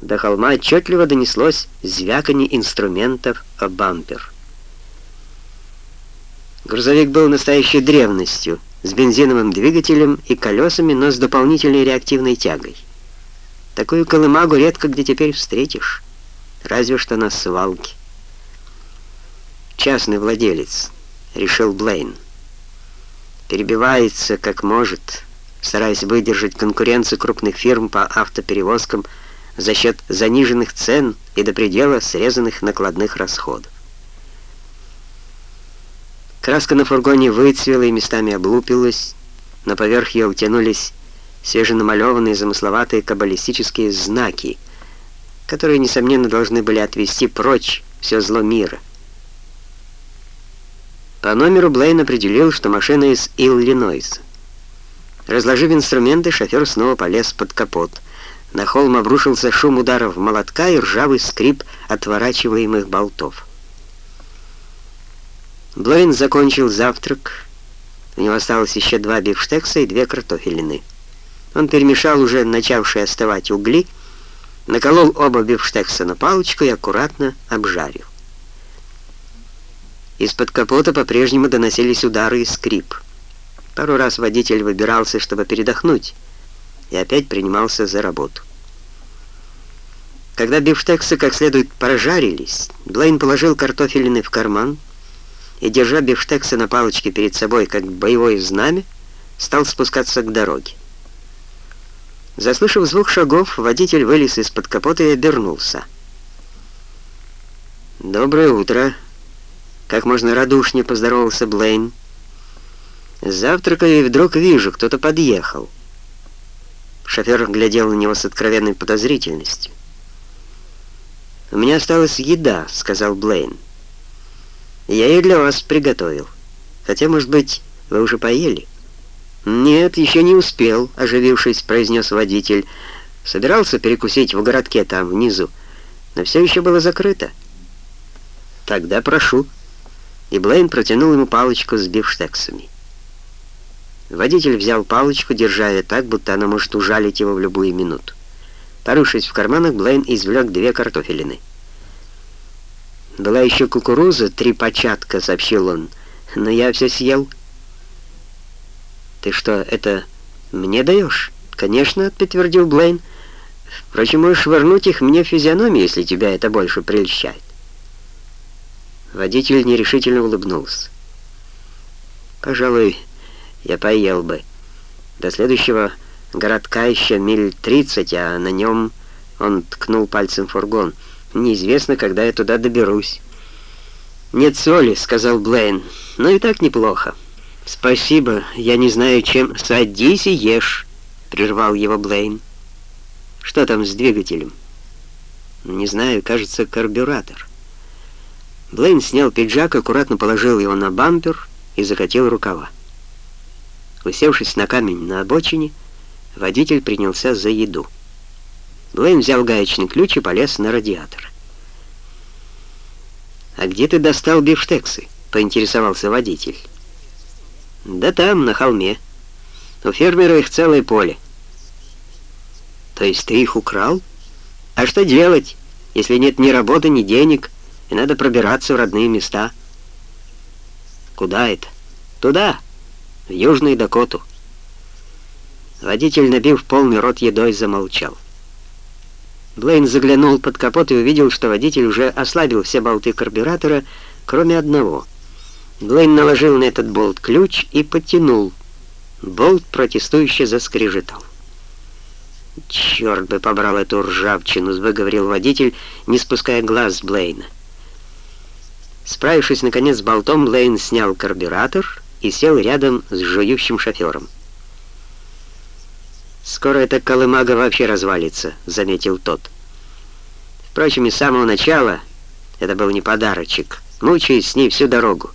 До холма отчетливо донеслось звяканье инструментов о бампер. Грузовик был настоящей древностью, с бензиновым двигателем и колесами, но с дополнительной реактивной тягой. Такую колымагу редко где теперь встретишь, разве что на свалке. «Частный владелец», — решил Блейн. «Перебивается, как может, стараясь выдержать конкуренцию крупных фирм по автоперевозкам, за счет заниженных цен и до предела срезанных накладных расходов. Краска на фургоне выцвела и местами облупилась, но поверх ее утянулись свеженамалеванные замысловатые каббалистические знаки, которые, несомненно, должны были отвести прочь все зло мира. По номеру Блейн определил, что машина из Иллинойса. Разложив инструменты, шофер снова полез под капот — на холм обрушился шум ударов молотка и ржавый скрип отворачиваемых болтов. Блейн закончил завтрак. У него осталось еще два бифштекса и две картофелины. Он перемешал уже начавшие остывать угли, наколол оба бифштекса на палочку и аккуратно обжарил. Из-под капота по-прежнему доносились удары и скрип. Пару раз водитель выбирался, чтобы передохнуть, и опять принимался за работу. Когда бифштексы как следует прожарились, Блейн положил картофелины в карман и, держа бифштексы на палочке перед собой, как боевое знамя, стал спускаться к дороге. Заслышав звук шагов, водитель вылез из-под капота и обернулся. «Доброе утро!» Как можно радушнее поздоровался Блейн. «Завтракаю и вдруг вижу, кто-то подъехал». Шофер глядел на него с откровенной подозрительностью. «У меня осталась еда», — сказал Блейн. «Я ее для вас приготовил. Хотя, может быть, вы уже поели?» «Нет, еще не успел», — оживившись, произнес водитель. «Собирался перекусить в городке там, внизу, но все еще было закрыто». «Тогда прошу». И Блейн протянул ему палочку с бифштексами. Водитель взял палочку, держа ее так, будто она может ужалить его в любую минуту. Порывшись в карманах, Блейн извлек две картофелины. «Была еще кукуруза, три початка», — сообщил он, — «но я все съел». «Ты что, это мне даешь?» «Конечно», — подтвердил Блейн. «Впрочем, можешь вернуть их мне в физиономию, если тебя это больше прельщает». Водитель нерешительно улыбнулся. «Пожалуй, я поел бы. До следующего городка еще миль тридцать, а на нем он ткнул пальцем фургон. Неизвестно, когда я туда доберусь. «Нет соли», — сказал Блейн, — «но и так неплохо». «Спасибо, я не знаю, чем...» «Садись и ешь», — прервал его Блейн. «Что там с двигателем?» «Не знаю, кажется, карбюратор». Блейн снял пиджак, аккуратно положил его на бампер и закатил рукава. Усевшись на камень на обочине, водитель принялся за еду. Блейн взял гаечный ключ и полез на радиатор. «А где ты достал бифштексы?» — поинтересовался водитель. «Да там, на холме. У фермера их целое поле». «То есть ты их украл? А что делать, если нет ни работы, ни денег, и надо пробираться в родные места?» «Куда это?» «Туда!» Южную Дакоту. Водитель, набив полный рот едой, замолчал. Блейн заглянул под капот и увидел, что водитель уже ослабил все болты карбюратора, кроме одного. Блейн наложил на этот болт ключ и подтянул. Болт протестующе заскрежетал. «Черт бы побрал эту ржавчину!» — выговорил водитель, не спуская глаз с Блейна. Справившись, наконец, с болтом, Блейн снял карбюратор и сел рядом с жующим шофером. «Скоро эта колымага вообще развалится», — заметил тот. Впрочем, и с самого начала это был не подарочек. Мучаюсь с ней всю дорогу.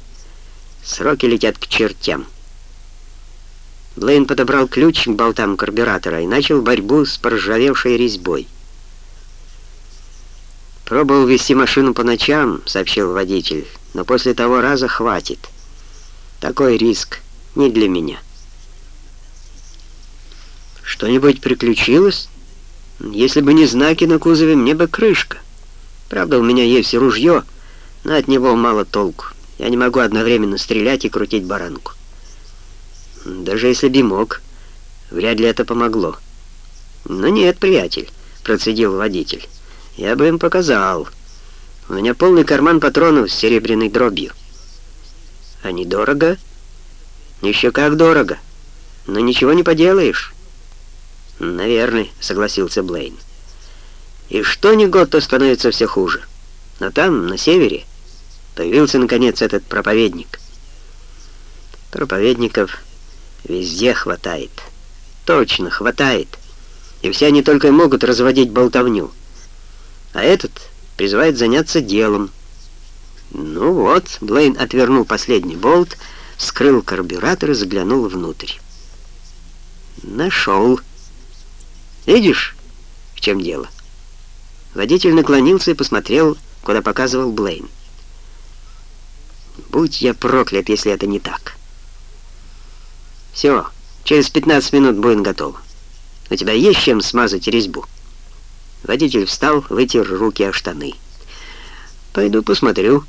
Сроки летят к чертям. Блейн подобрал ключ к болтам карбюратора и начал борьбу с поржавевшей резьбой. «Пробовал вести машину по ночам», — сообщил водитель, — «но после того раза хватит». Такой риск не для меня. Что-нибудь приключилось? Если бы не знаки на кузове, мне бы крышка. Правда, у меня есть ружье, но от него мало толку. Я не могу одновременно стрелять и крутить баранку. Даже если бы мог, вряд ли это помогло. Но нет, приятель, процедил водитель. Я бы им показал. У меня полный карман патронов с серебряной дробью. Они дорого? Еще как дорого. Но ничего не поделаешь. Наверное, согласился Блейн. И что ни год, то становится все хуже. Но там, на севере, появился, наконец, этот проповедник. Проповедников везде хватает. Точно, хватает. И все они только и могут разводить болтовню. А этот призывает заняться делом. Ну вот, Блейн отвернул последний болт, скрыл карбюратор и заглянул внутрь. Нашел. Видишь, в чем дело? Водитель наклонился и посмотрел, куда показывал Блейн. Будь я проклят, если это не так. Все, через 15 минут будем готовы. У тебя есть чем смазать резьбу? Водитель встал, вытер руки о штаны. «Пойду посмотрю».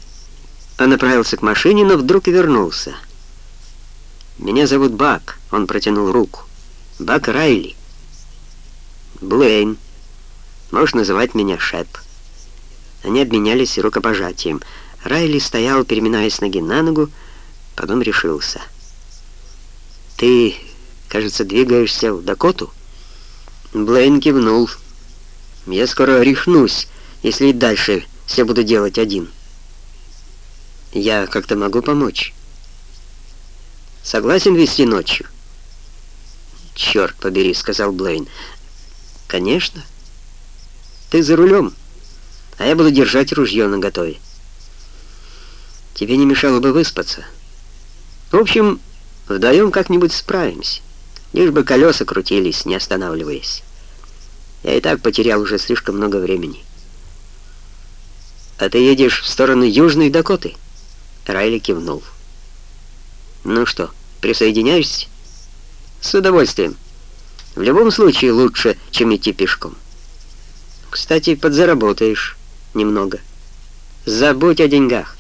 Он направился к машине, но вдруг вернулся. «Меня зовут Бак», — он протянул руку. «Бак Райли». «Блейн. Можешь называть меня Шеп». Они обменялись рукопожатием. Райли стоял, переминаясь ноги на ногу, потом решился. «Ты, кажется, двигаешься в Дакоту?» Блейн кивнул. «Я скоро рехнусь, если и дальше все буду делать один. Я как-то могу помочь. Согласен вести ночью?» «Черт побери», — сказал Блейн. «Конечно. Ты за рулем, а я буду держать ружье наготове. Тебе не мешало бы выспаться. В общем, вдвоем как-нибудь справимся, лишь бы колеса крутились, не останавливаясь. Я и так потерял уже слишком много времени». «А ты едешь в сторону Южной Дакоты?» Райли кивнул. «Ну что, присоединяешься?» «С удовольствием. В любом случае лучше, чем идти пешком. Кстати, подзаработаешь немного. Забудь о деньгах.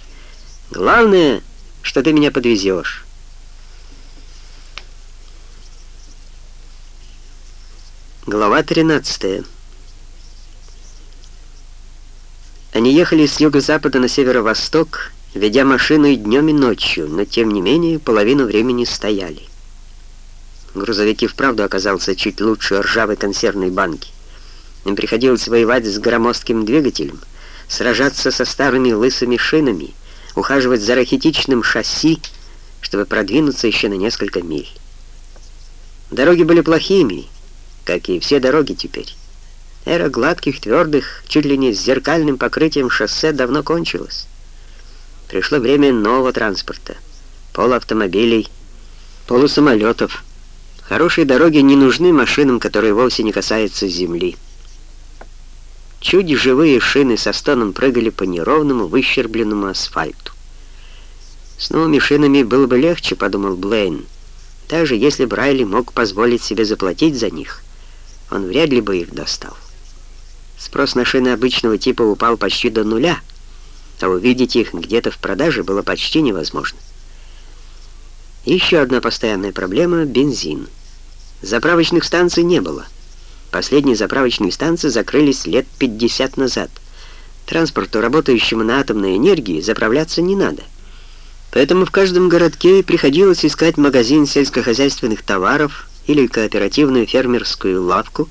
Главное, что ты меня подвезешь». Глава 13 Они ехали с юго-запада на северо-восток, ведя машину и днем, и ночью, но тем не менее половину времени стояли. Грузовики вправду оказался чуть лучше ржавой консервной банки. Им приходилось воевать с громоздким двигателем, сражаться со старыми лысыми шинами, ухаживать за рахитичным шасси, чтобы продвинуться еще на несколько миль. Дороги были плохими, как и все дороги теперь. Эра гладких, твердых, чуть ли не с зеркальным покрытием шоссе давно кончилась. Пришло время нового транспорта. Полуавтомобилей, полусамолетов. Хорошие дороги не нужны машинам, которые вовсе не касаются земли. Чуть живые шины со стоном прыгали по неровному, выщербленному асфальту. С новыми шинами было бы легче, подумал Блейн, даже если Брайли мог позволить себе заплатить за них, он вряд ли бы их достал. Спрос на шины обычного типа упал почти до нуля, а увидеть их где-то в продаже было почти невозможно. Еще одна постоянная проблема — бензин. Заправочных станций не было. Последние заправочные станции закрылись лет 50 назад. Транспорту, работающему на атомной энергии, заправляться не надо. Поэтому в каждом городке приходилось искать магазин сельскохозяйственных товаров или кооперативную фермерскую лавку,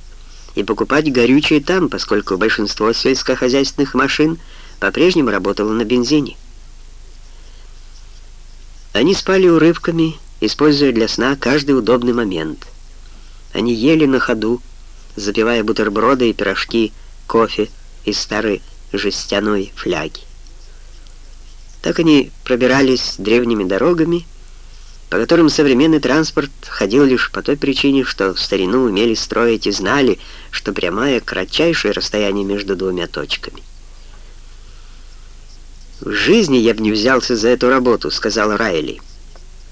и покупать горючее там, поскольку большинство сельскохозяйственных машин по-прежнему работало на бензине. Они спали урывками, используя для сна каждый удобный момент. Они ели на ходу, запивая бутерброды и пирожки, кофе из старой жестяной фляги. Так они пробирались древними дорогами, по которым современный транспорт ходил лишь по той причине, что в старину умели строить и знали, что прямая — кратчайшее расстояние между двумя точками. «В жизни я бы не взялся за эту работу», — сказал Райли.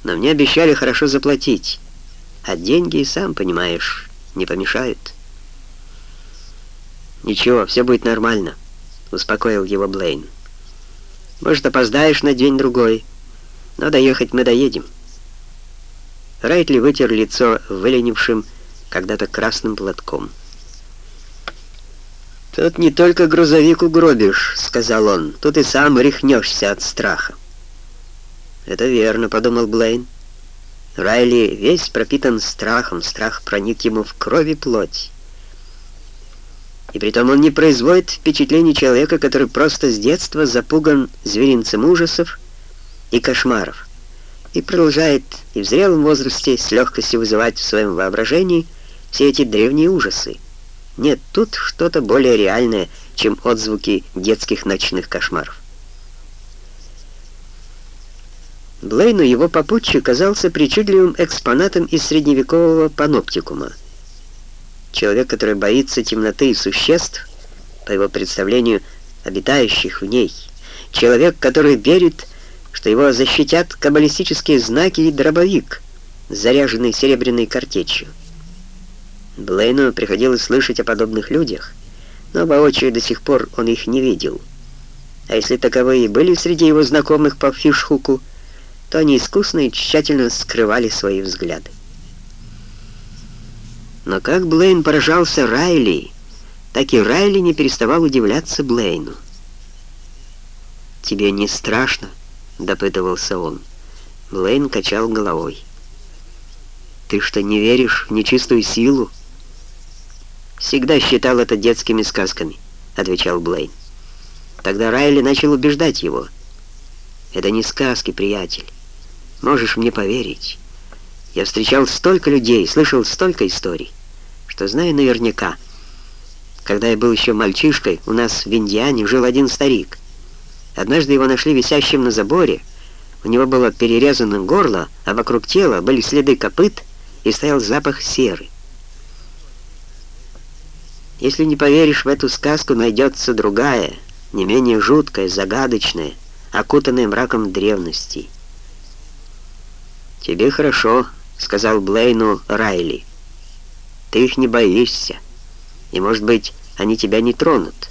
«Но мне обещали хорошо заплатить, а деньги, сам понимаешь, не помешают». «Ничего, все будет нормально», — успокоил его Блейн. «Может, опоздаешь на день-другой, но доехать мы доедем». Райтли вытер лицо выленившим когда-то красным платком. «Тут не только грузовик угробишь», — сказал он, — «тут и сам рехнешься от страха». «Это верно», — подумал Блейн. Райли весь пропитан страхом, страх проник ему в кровь и плоть. И притом он не производит впечатление человека, который просто с детства запуган зверинцем ужасов и кошмаров, и продолжает и в зрелом возрасте с легкостью вызывать в своем воображении все эти древние ужасы. Нет, тут что-то более реальное, чем отзвуки детских ночных кошмаров. Блейну его попутчик казался причудливым экспонатом из средневекового паноптикума. Человек, который боится темноты и существ, по его представлению, обитающих в ней. Человек, который верит, что его защитят каббалистические знаки и дробовик, заряженный серебряной картечью. Блейну приходилось слышать о подобных людях, но воочию до сих пор он их не видел. А если таковые были среди его знакомых по фишхуку, то они искусно и тщательно скрывали свои взгляды. Но как Блейн поражался Райли, так и Райли не переставал удивляться Блейну. «Тебе не страшно?» — допытывался он. Блейн качал головой. «Ты что, не веришь в нечистую силу?» «Всегда считал это детскими сказками», — отвечал Блейн. Тогда Райли начал убеждать его. «Это не сказки, приятель. Можешь мне поверить. Я встречал столько людей, слышал столько историй, что знаю наверняка. Когда я был еще мальчишкой, у нас в Индиане жил один старик. Однажды его нашли висящим на заборе. У него было перерезано горло, а вокруг тела были следы копыт и стоял запах серы. Если не поверишь в эту сказку, найдется другая, не менее жуткая, загадочная, окутанная мраком древности. «Тебе хорошо», — сказал Блейну Райли. «Ты их не боишься, и, может быть, они тебя не тронут.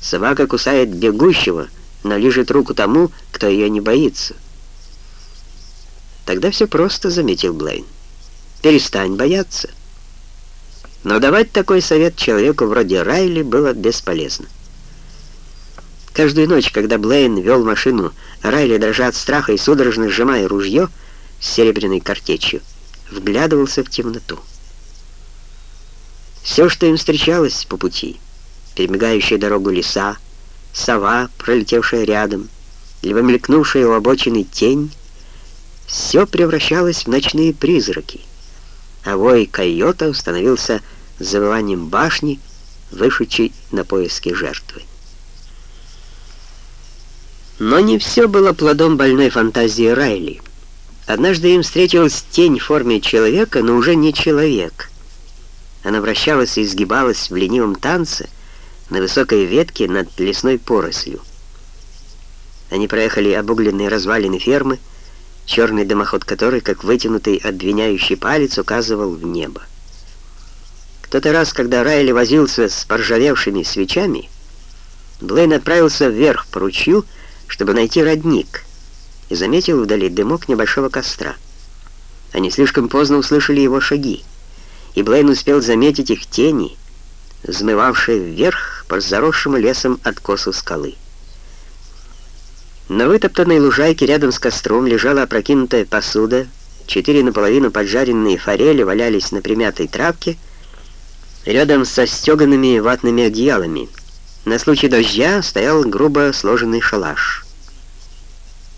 Собака кусает бегущего, но лежит руку тому, кто ее не боится». «Тогда все просто», — заметил Блейн. «Перестань бояться». Но давать такой совет человеку вроде Райли было бесполезно. Каждую ночь, когда Блейн вел машину, Райли, дрожа от страха и судорожно сжимая ружье с серебряной картечью, вглядывался в темноту. Все, что им встречалось по пути, перемигающая дорогу леса, сова, пролетевшая рядом, либо мелькнувшая у обочины тень, все превращалось в ночные призраки — а вой койота установился завыванием башни, вышедшей на поиски жертвы. Но не все было плодом больной фантазии Райли. Однажды им встретилась тень в форме человека, но уже не человек. Она вращалась и изгибалась в ленивом танце на высокой ветке над лесной порослью. Они проехали обугленные развалины фермы, черный дымоход которой, как вытянутый обвиняющий палец, указывал в небо. Кто-то раз, когда Райли возился с поржавевшими свечами, Блейн отправился вверх по ручью, чтобы найти родник, и заметил вдали дымок небольшого костра. Они слишком поздно услышали его шаги, и Блейн успел заметить их тени, взмывавшие вверх по заросшему лесом откосу скалы. На вытоптанной лужайке рядом с костром лежала опрокинутая посуда, четыре наполовину поджаренные форели валялись на примятой травке, рядом со стеганными ватными одеялами. На случай дождя стоял грубо сложенный шалаш.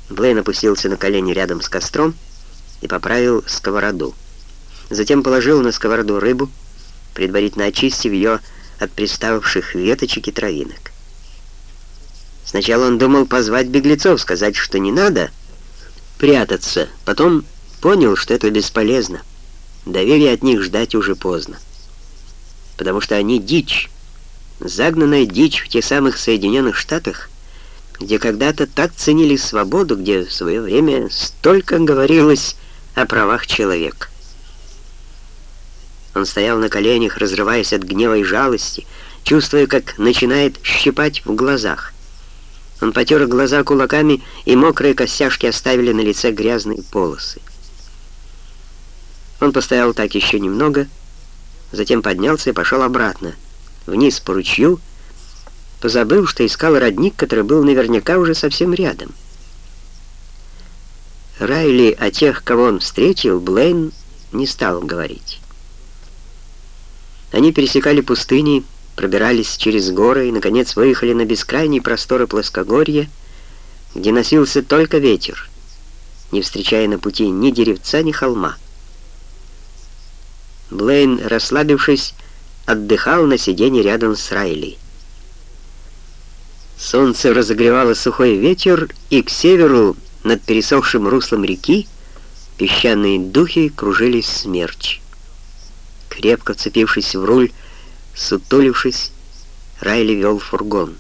Блейн опустился на колени рядом с костром и поправил сковороду. Затем положил на сковороду рыбу, предварительно очистив ее от пристававших веточек и травинок. Сначала он думал позвать беглецов, сказать, что не надо прятаться. Потом понял, что это бесполезно. Доверия от них ждать уже поздно. Потому что они дичь. Загнанная дичь в тех самых Соединенных Штатах, где когда-то так ценили свободу, где в свое время столько говорилось о правах человека. Он стоял на коленях, разрываясь от гнева и жалости, чувствуя, как начинает щипать в глазах. Он потер глаза кулаками, и мокрые костяшки оставили на лице грязные полосы. Он постоял так еще немного, затем поднялся и пошел обратно, вниз по ручью, позабыл, что искал родник, который был наверняка уже совсем рядом. Райли о тех, кого он встретил, Блейн не стал говорить. Они пересекали пустыни, пробирались через горы и, наконец, выехали на бескрайние просторы плоскогорья, где носился только ветер, не встречая на пути ни деревца, ни холма. Блейн, расслабившись, отдыхал на сиденье рядом с Райли. Солнце разогревало сухой ветер, и к северу, над пересохшим руслом реки, песчаные духи кружились смерч. Крепко вцепившись в руль, Сутулившись, Райли вел фургон.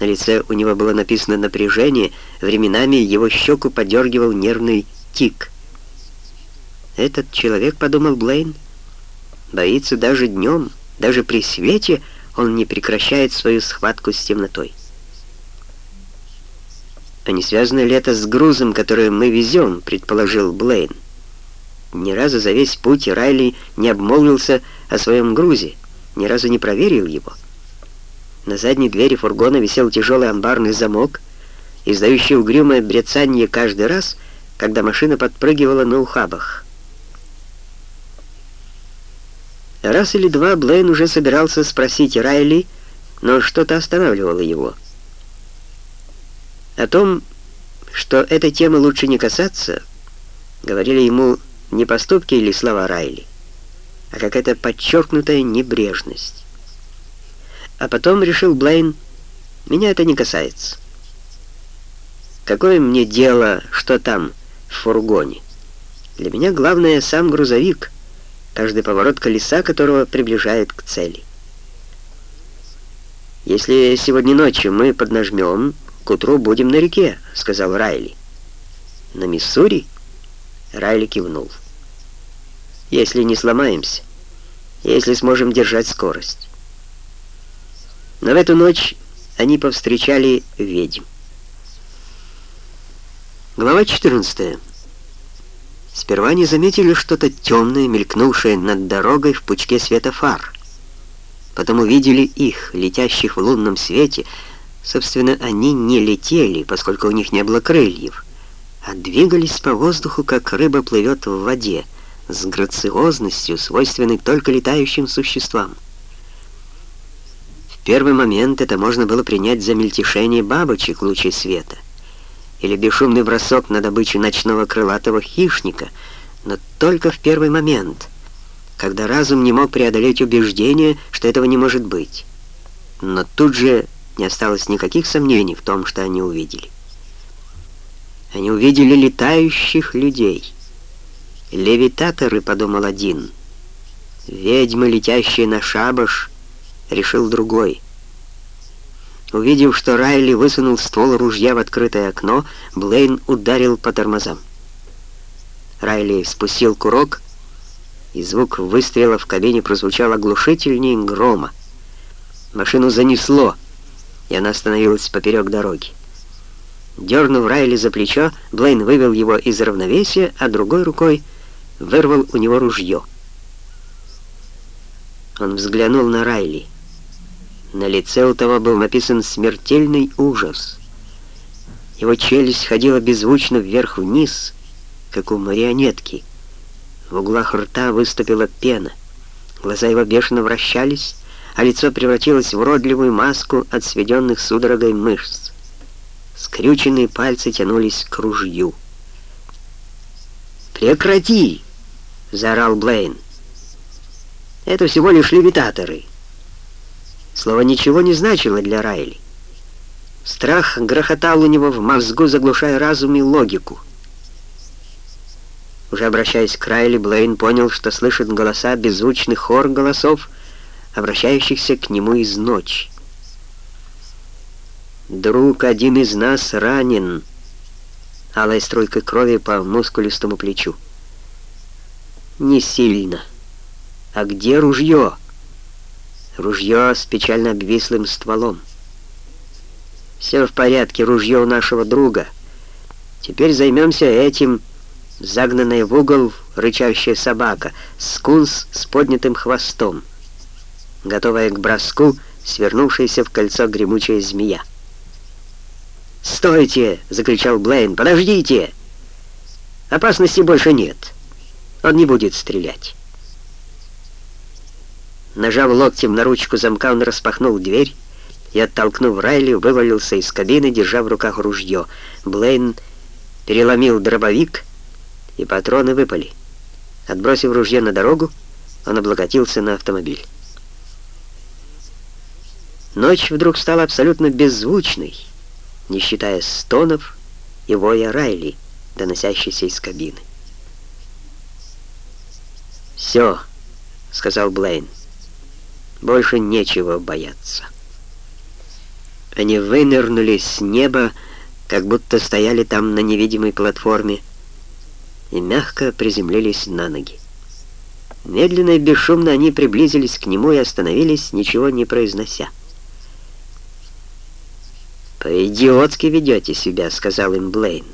На лице у него было написано напряжение, временами его щеку подергивал нервный тик. «Этот человек, — подумал Блейн, — боится даже днем, даже при свете он не прекращает свою схватку с темнотой». «А не связано ли это с грузом, который мы везем?» — предположил Блейн. Ни разу за весь путь Райли не обмолвился о своем грузе ни разу не проверил его. На задней двери фургона висел тяжелый амбарный замок, издающий угрюмое брецанье каждый раз, когда машина подпрыгивала на ухабах. Раз или два Блейн уже собирался спросить Райли, но что-то останавливало его. О том, что этой темы лучше не касаться, говорили ему не поступки или слова Райли, а какая-то подчеркнутая небрежность. А потом решил Блейн, меня это не касается. Какое мне дело, что там в фургоне? Для меня главное сам грузовик, каждый поворот колеса которого приближает к цели. «Если сегодня ночью мы поднажмем, к утру будем на реке», — сказал Райли. «На Миссури?» Райли кивнул если не сломаемся, если сможем держать скорость. Но в эту ночь они повстречали ведьм. Глава 14. Сперва они заметили что-то темное, мелькнувшее над дорогой в пучке света фар. Потом увидели их, летящих в лунном свете. Собственно, они не летели, поскольку у них не было крыльев, а двигались по воздуху, как рыба плывет в воде — с грациозностью, свойственной только летающим существам. В первый момент это можно было принять за мельтешение бабочек в луче света или бесшумный бросок на добычу ночного крылатого хищника, но только в первый момент, когда разум не мог преодолеть убеждение, что этого не может быть. Но тут же не осталось никаких сомнений в том, что они увидели. Они увидели летающих людей — «Левитаторы», — подумал один. «Ведьмы, летящие на шабаш», — решил другой. Увидев, что Райли высунул ствол ружья в открытое окно, Блейн ударил по тормозам. Райли спустил курок, и звук выстрела в кабине прозвучал оглушительнее грома. Машину занесло, и она остановилась поперек дороги. Дернув Райли за плечо, Блейн вывел его из равновесия, а другой рукой вырвал у него ружье. Он взглянул на Райли. На лице у того был написан смертельный ужас. Его челюсть ходила беззвучно вверх-вниз, как у марионетки. В углах рта выступила пена. Глаза его бешено вращались, а лицо превратилось в уродливую маску от сведенных судорогой мышц. Скрюченные пальцы тянулись к ружью. «Прекрати!» — заорал Блейн. «Это всего лишь левитаторы». Слово ничего не значило для Райли. Страх грохотал у него в мозгу, заглушая разум и логику. Уже обращаясь к Райли, Блейн понял, что слышит голоса, беззвучный хор голосов, обращающихся к нему из ночи. «Друг, один из нас ранен», алая струйка крови по мускулистому плечу не сильно. А где ружье? Ружье с печально обвислым стволом. «Все в порядке, ружье у нашего друга. Теперь займемся этим...» Загнанная в угол рычащая собака, скунс с поднятым хвостом, готовая к броску, свернувшаяся в кольцо гремучая змея. «Стойте!» — закричал Блейн. «Подождите! Опасности больше нет. Он не будет стрелять». Нажав локтем на ручку замка, он распахнул дверь и, оттолкнув Райли, вывалился из кабины, держа в руках ружье. Блейн переломил дробовик, и патроны выпали. Отбросив ружье на дорогу, он облокотился на автомобиль. Ночь вдруг стала абсолютно беззвучной, не считая стонов и воя Райли, доносящейся из кабины. «Все», — сказал Блейн. Больше нечего бояться. Они вынырнули с неба, как будто стояли там на невидимой платформе, и мягко приземлились на ноги. Медленно и бесшумно они приблизились к нему и остановились, ничего не произнося. «По-идиотски ведете себя», — сказал им Блейн.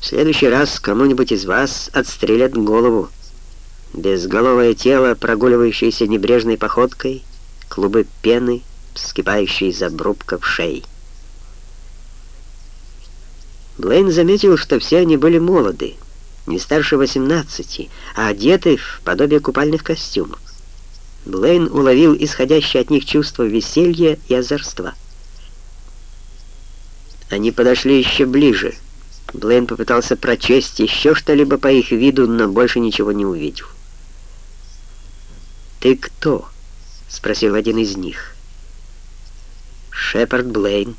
«В следующий раз кому-нибудь из вас отстрелят голову». Безголовое тело, прогуливающееся небрежной походкой, клубы пены, вскипающие из обрубков шеи. Блейн заметил, что все они были молоды, не старше 18, а одеты в подобие купальных костюмов. Блейн уловил исходящее от них чувство веселья и озорства. Они подошли еще ближе. Блейн попытался прочесть еще что-либо по их виду, но больше ничего не увидел. «Ты кто?» — спросил один из них. «Шепард Блейн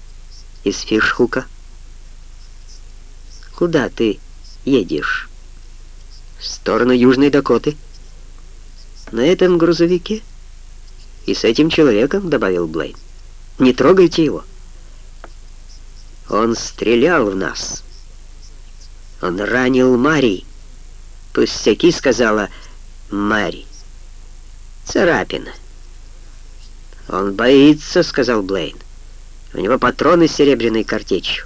из Фишхука». «Куда ты едешь?» «В сторону Южной Дакоты». «На этом грузовике?» «И с этим человеком», — добавил Блейн. «Не трогайте его». «Он стрелял в нас». «Он ранил Мари». «Пустяки», — сказала Мари. Царапина. «Он боится», — сказал Блейн. «У него патроны с серебряной картечью».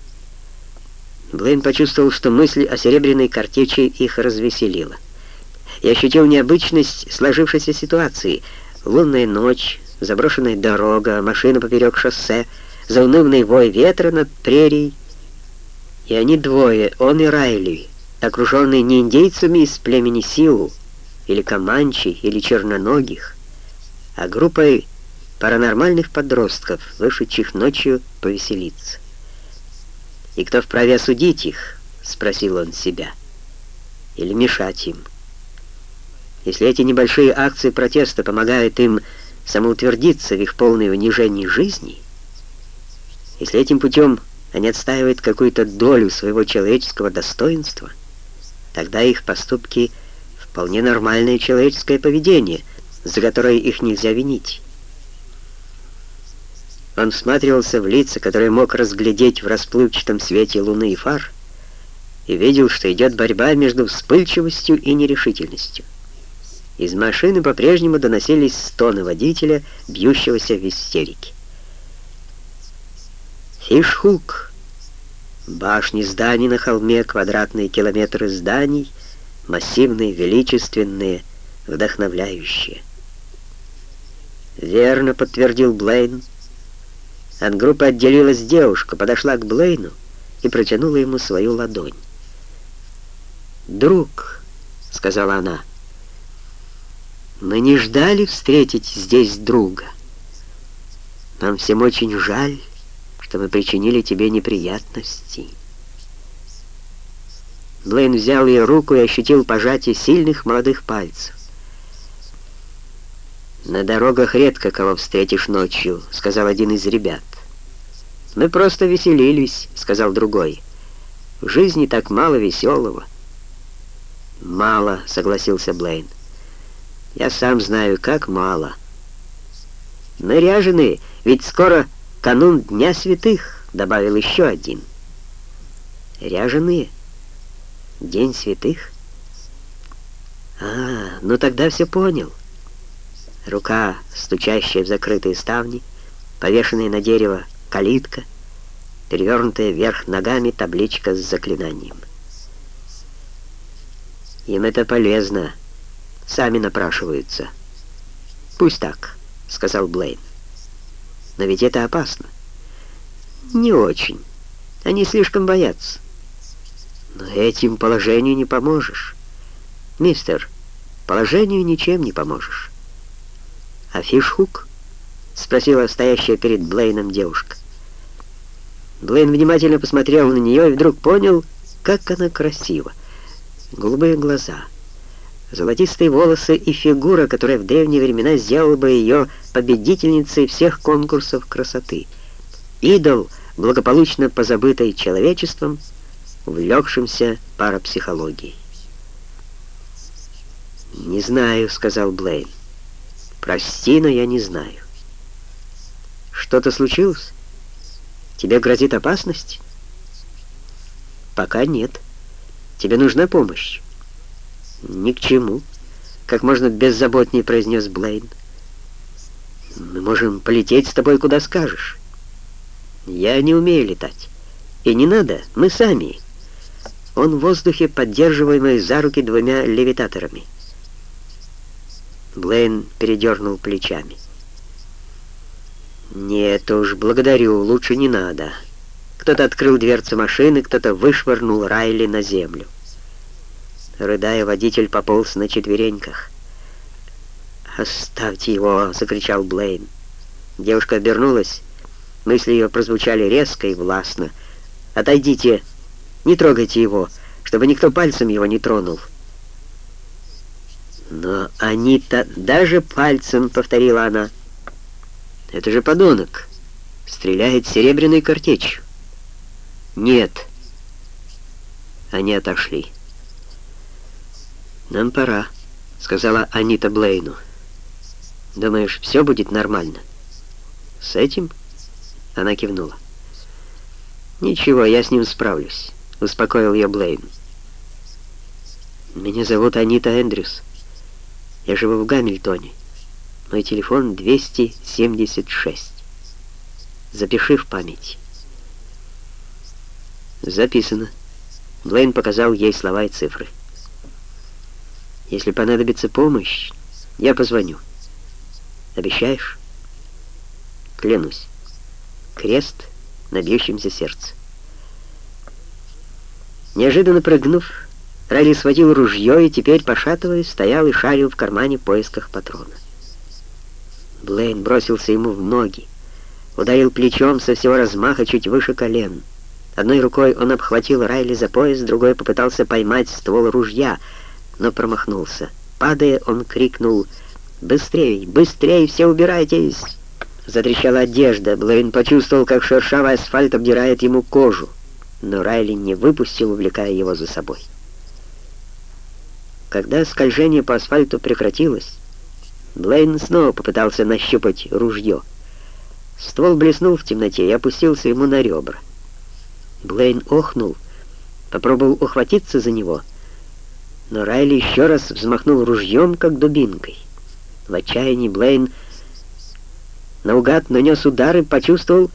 Блейн почувствовал, что мысль о серебряной картечи их развеселила. И ощутил необычность сложившейся ситуации. Лунная ночь, заброшенная дорога, машина поперек шоссе, заунывный вой ветра над прерией. И они двое, он и Райли, окруженные не индейцами из племени Сиу, или Команчи, или Черноногих, а группой паранормальных подростков, вышедших ночью повеселиться. «И кто вправе осудить их?» — спросил он себя. «Или мешать им?» Если эти небольшие акции протеста помогают им самоутвердиться в их полной унижении жизни, если этим путем они отстаивают какую-то долю своего человеческого достоинства, тогда их поступки — Вполне нормальное человеческое поведение, за которое их нельзя винить. Он всматривался в лица, которые мог разглядеть в расплывчатом свете луны и фар, и видел, что идет борьба между вспыльчивостью и нерешительностью. Из машины по-прежнему доносились стоны водителя, бьющегося в истерике. Фишхук. Башни зданий на холме, квадратные километры зданий — массивные, величественные, вдохновляющие. «Верно», — подтвердил Блейн. От группы отделилась девушка, подошла к Блейну и протянула ему свою ладонь. «Друг», — сказала она, — «мы не ждали встретить здесь друга. Нам всем очень жаль, что мы причинили тебе неприятности». Блейн взял ее руку и ощутил пожатие сильных молодых пальцев. «На дорогах редко кого встретишь ночью», — сказал один из ребят. «Мы просто веселились», — сказал другой. «В жизни так мало веселого». «Мало», — согласился Блейн. «Я сам знаю, как мало». «Наряженные, ведь скоро канун Дня Святых», — добавил еще один. «Ряженые?» День святых? А, ну тогда все понял. Рука, стучащая в закрытые ставни, повешенная на дерево калитка, перевернутая вверх ногами табличка с заклинанием. Им это полезно, сами напрашиваются. Пусть так, сказал Блейн. Но ведь это опасно. Не очень. Они слишком боятся. Но этим положению не поможешь. Мистер, положению ничем не поможешь. А фишхук? Спросила стоящая перед Блейном девушка. Блейн внимательно посмотрел на нее и вдруг понял, как она красива. Голубые глаза, золотистые волосы и фигура, которая в древние времена сделала бы ее победительницей всех конкурсов красоты. Идол, благополучно позабытой человечеством, увлекшимся парапсихологией. «Не знаю», — сказал Блейн. «Прости, но я не знаю». «Что-то случилось? Тебе грозит опасность?» «Пока нет. Тебе нужна помощь?» «Ни к чему», — как можно беззаботнее произнес Блейн. «Мы можем полететь с тобой куда скажешь». «Я не умею летать. И не надо, мы сами». Он в воздухе, поддерживаемый за руки двумя левитаторами. Блейн передернул плечами. «Нет уж, благодарю, лучше не надо». Кто-то открыл дверцу машины, кто-то вышвырнул Райли на землю. Рыдая, водитель пополз на четвереньках. «Оставьте его!» — закричал Блейн. Девушка обернулась. Мысли ее прозвучали резко и властно. «Отойдите! Не трогайте его, чтобы никто пальцем его не тронул!» «Но они-то даже пальцем!» — повторила она. «Это же подонок! Стреляет серебряной картечью!» «Нет!» Они отошли. «Нам пора», — сказала Анита Блейну. «Думаешь, все будет нормально?» «С этим?» — она кивнула. «Ничего, я с ним справлюсь», — успокоил ее Блейн. «Меня зовут Анита Эндрюс. Я живу в Гамильтоне. Мой телефон 276. Запиши в память». «Записано». Блейн показал ей слова и цифры. Если понадобится помощь, я позвоню. Обещаешь? Клянусь. Крест на бьющемся сердце. Неожиданно прыгнув, Райли схватил ружье и теперь, пошатываясь, стоял и шарил в кармане в поисках патрона. Блейн бросился ему в ноги, ударил плечом со всего размаха чуть выше колен. Одной рукой он обхватил Райли за пояс, другой попытался поймать ствол ружья — но промахнулся. Падая, он крикнул «Быстрей! Быстрей! Все убирайтесь!» Затрещала одежда. Блейн почувствовал, как шершавый асфальт обдирает ему кожу, но Райли не выпустил, увлекая его за собой. Когда скольжение по асфальту прекратилось, Блейн снова попытался нащупать ружье. Ствол блеснул в темноте и опустился ему на ребра. Блейн охнул, попробовал ухватиться за него — но Райли еще раз взмахнул ружьем, как дубинкой. В отчаянии Блейн наугад нанес удар и почувствовал,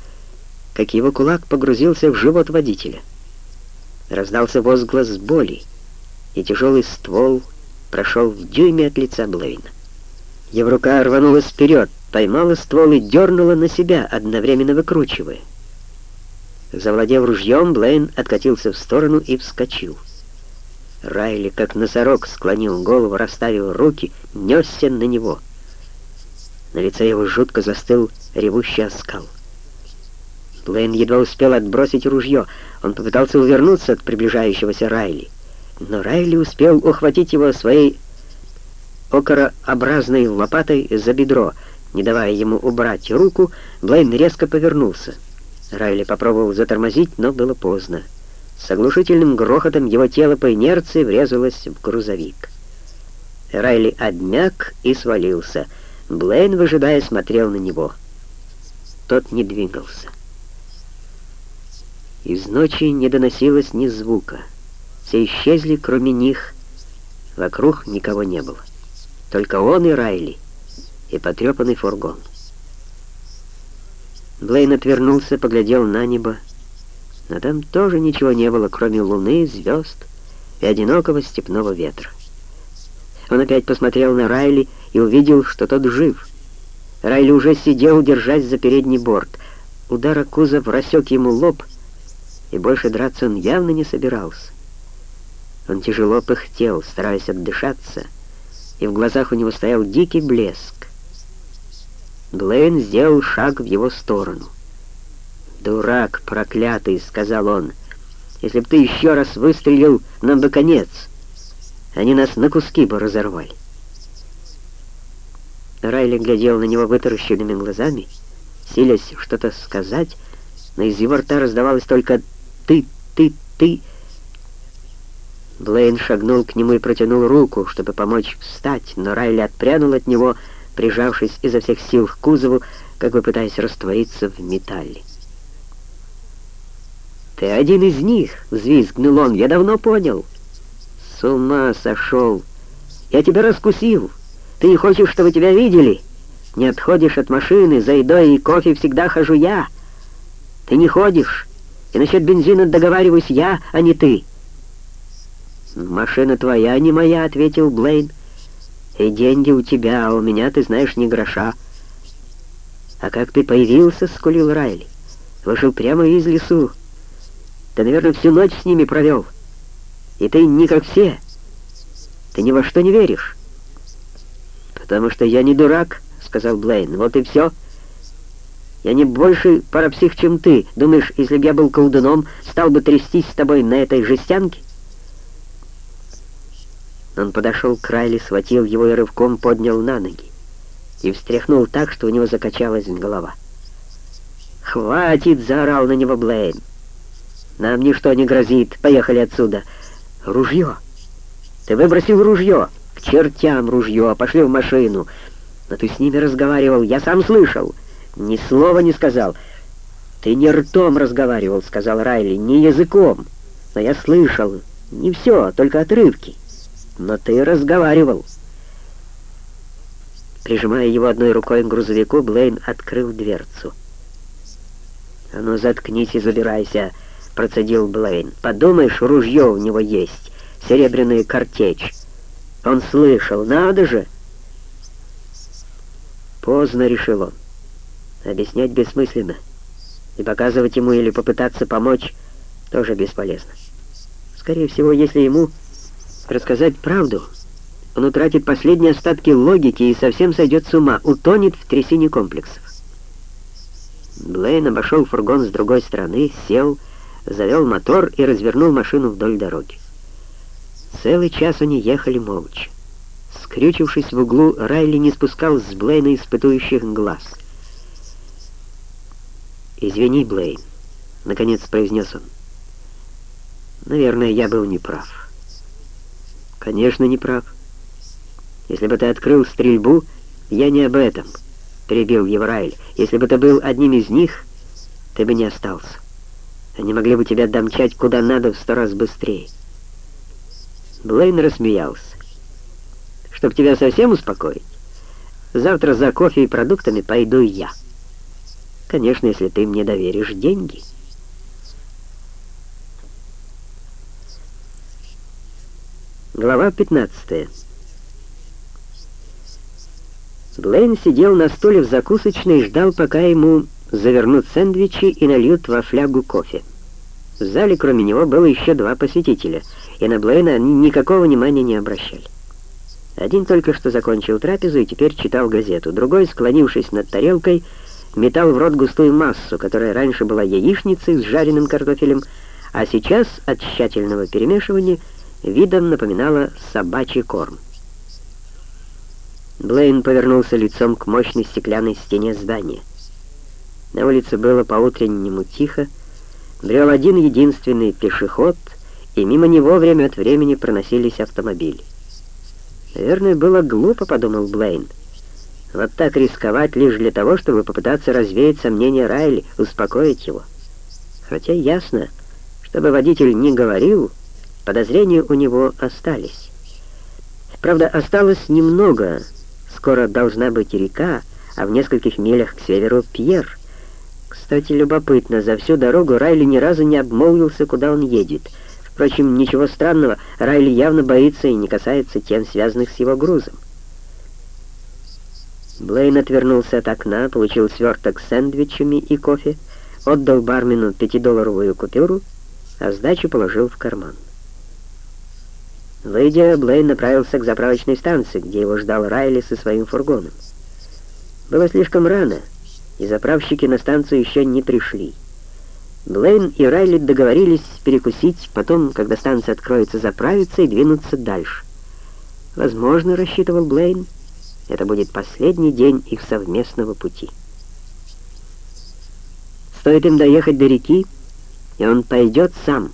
как его кулак погрузился в живот водителя. Раздался возглас боли, и тяжелый ствол прошел в дюйме от лица Блейна. Его рука рванулась вперед, поймала ствол и дернула на себя, одновременно выкручивая. Завладев ружьем, Блейн откатился в сторону и вскочил. Райли, как носорог, склонил голову, расставил руки, несся на него. На лице его жутко застыл ревущий оскал. Блейн едва успел отбросить ружье. Он попытался увернуться от приближающегося Райли. Но Райли успел ухватить его своей окорообразной лопатой за бедро. Не давая ему убрать руку, Блейн резко повернулся. Райли попробовал затормозить, но было поздно. С оглушительным грохотом его тело по инерции врезалось в грузовик. Райли обмяк и свалился. Блейн, выжидая, смотрел на него. Тот не двигался. Из ночи не доносилось ни звука. Все исчезли, кроме них. Вокруг никого не было. Только он и Райли. и потрепанный фургон. Блейн отвернулся, поглядел на небо, но там тоже ничего не было, кроме луны, звезд и одинокого степного ветра. Он опять посмотрел на Райли и увидел, что тот жив. Райли уже сидел, держась за передний борт. Удар кузов рассек ему лоб, и больше драться он явно не собирался. Он тяжело пыхтел, стараясь отдышаться, и в глазах у него стоял дикий блеск. Блейн сделал шаг в его сторону. «Дурак проклятый», — сказал он, — «если б ты еще раз выстрелил, нам бы конец. Они нас на куски бы разорвали». Райли глядел на него вытаращенными глазами, силясь что-то сказать, но из его рта раздавалось только «ты, ты, ты». Блейн шагнул к нему и протянул руку, чтобы помочь встать, но Райли отпрянул от него, прижавшись изо всех сил к кузову, как бы пытаясь раствориться в металле. «Ты один из них!» — взвизгнул он. «Я давно понял!» «С ума сошел! Я тебя раскусил! Ты не хочешь, чтобы тебя видели? Не отходишь от машины, за едой и кофе всегда хожу я! Ты не ходишь, и насчет бензина договариваюсь я, а не ты!» «Машина твоя, не моя», — ответил Блейн. «И деньги у тебя, а у меня, ты знаешь, ни гроша». «А как ты появился?» — скулил Райли. «Вышел прямо из лесу. Ты, наверное, всю ночь с ними провел. И ты не как все. Ты ни во что не веришь». «Потому что я не дурак», — сказал Блейн. «Вот и все». Я не больше парапсих, чем ты. Думаешь, если бы я был колдуном, стал бы трястись с тобой на этой жестянке?» Он подошел к Райли, схватил его и рывком поднял на ноги и встряхнул так, что у него закачалась голова. «Хватит!» — заорал на него Блейн. «Нам ничто не грозит. Поехали отсюда. Ружье! Ты выбросил ружье! К чертям ружье! Пошли в машину! Но ты с ними разговаривал, я сам слышал. Ни слова не сказал. Ты не ртом разговаривал, — сказал Райли, — не языком. Но я слышал. Не все, только отрывки но ты разговаривал». Прижимая его одной рукой к грузовику, Блейн открыл дверцу. «А ну, заткнись и забирайся», — процедил Блейн. «Подумаешь, ружье у него есть, серебряная картечь. Он слышал, надо же!» Поздно, решил он. Объяснять бессмысленно. И показывать ему или попытаться помочь тоже бесполезно. Скорее всего, если ему рассказать правду, он утратит последние остатки логики и совсем сойдет с ума, утонет в трясине комплексов. Блейн обошел фургон с другой стороны, сел, завел мотор и развернул машину вдоль дороги. Целый час они ехали молча. Скрючившись в углу, Райли не спускал с Блейна испытующих глаз. «Извини, Блейн», — наконец произнес он. «Наверное, я был неправ». Конечно, не прав. Если бы ты открыл стрельбу, я не об этом, перебил его Райль. Если бы ты был одним из них, ты бы не остался. Они могли бы тебя домчать куда надо в сто раз быстрее. Блейн рассмеялся. Чтоб тебя совсем успокоить, завтра за кофе и продуктами пойду я. Конечно, если ты мне доверишь деньги». Глава 15. Блейн сидел на стуле в закусочной и ждал, пока ему завернут сэндвичи и нальют во флягу кофе. В зале кроме него было еще два посетителя, и на Блейна они никакого внимания не обращали. Один только что закончил трапезу и теперь читал газету, другой, склонившись над тарелкой, метал в рот густую массу, которая раньше была яичницей с жареным картофелем, а сейчас от тщательного перемешивания — видом напоминала собачий корм. Блейн повернулся лицом к мощной стеклянной стене здания. На улице было по-утреннему тихо, брел один единственный пешеход, и мимо него время от времени проносились автомобили. «Наверное, было глупо», — подумал Блейн. «Вот так рисковать лишь для того, чтобы попытаться развеять сомнения Райли, успокоить его. Хотя ясно, чтобы водитель не говорил, Подозрения у него остались. Правда, осталось немного. скоро должна быть река, а в нескольких милях к северу Пьер. Кстати, любопытно, за всю дорогу Райли ни разу не обмолвился, куда он едет. Впрочем, ничего странного, Райли явно боится и не касается тем, связанных с его грузом. Блейн отвернулся от окна, получил сверток с сэндвичами и кофе, отдал бармену пятидолларовую купюру, а сдачу положил в карман. Выйдя, Блейн направился к заправочной станции, где его ждал Райли со своим фургоном. Было слишком рано, и заправщики на станцию еще не пришли. Блейн и Райли договорились перекусить, потом, когда станция откроется, заправиться и двинуться дальше. Возможно, рассчитывал Блейн, это будет последний день их совместного пути. Стоит им доехать до реки, и он пойдет сам,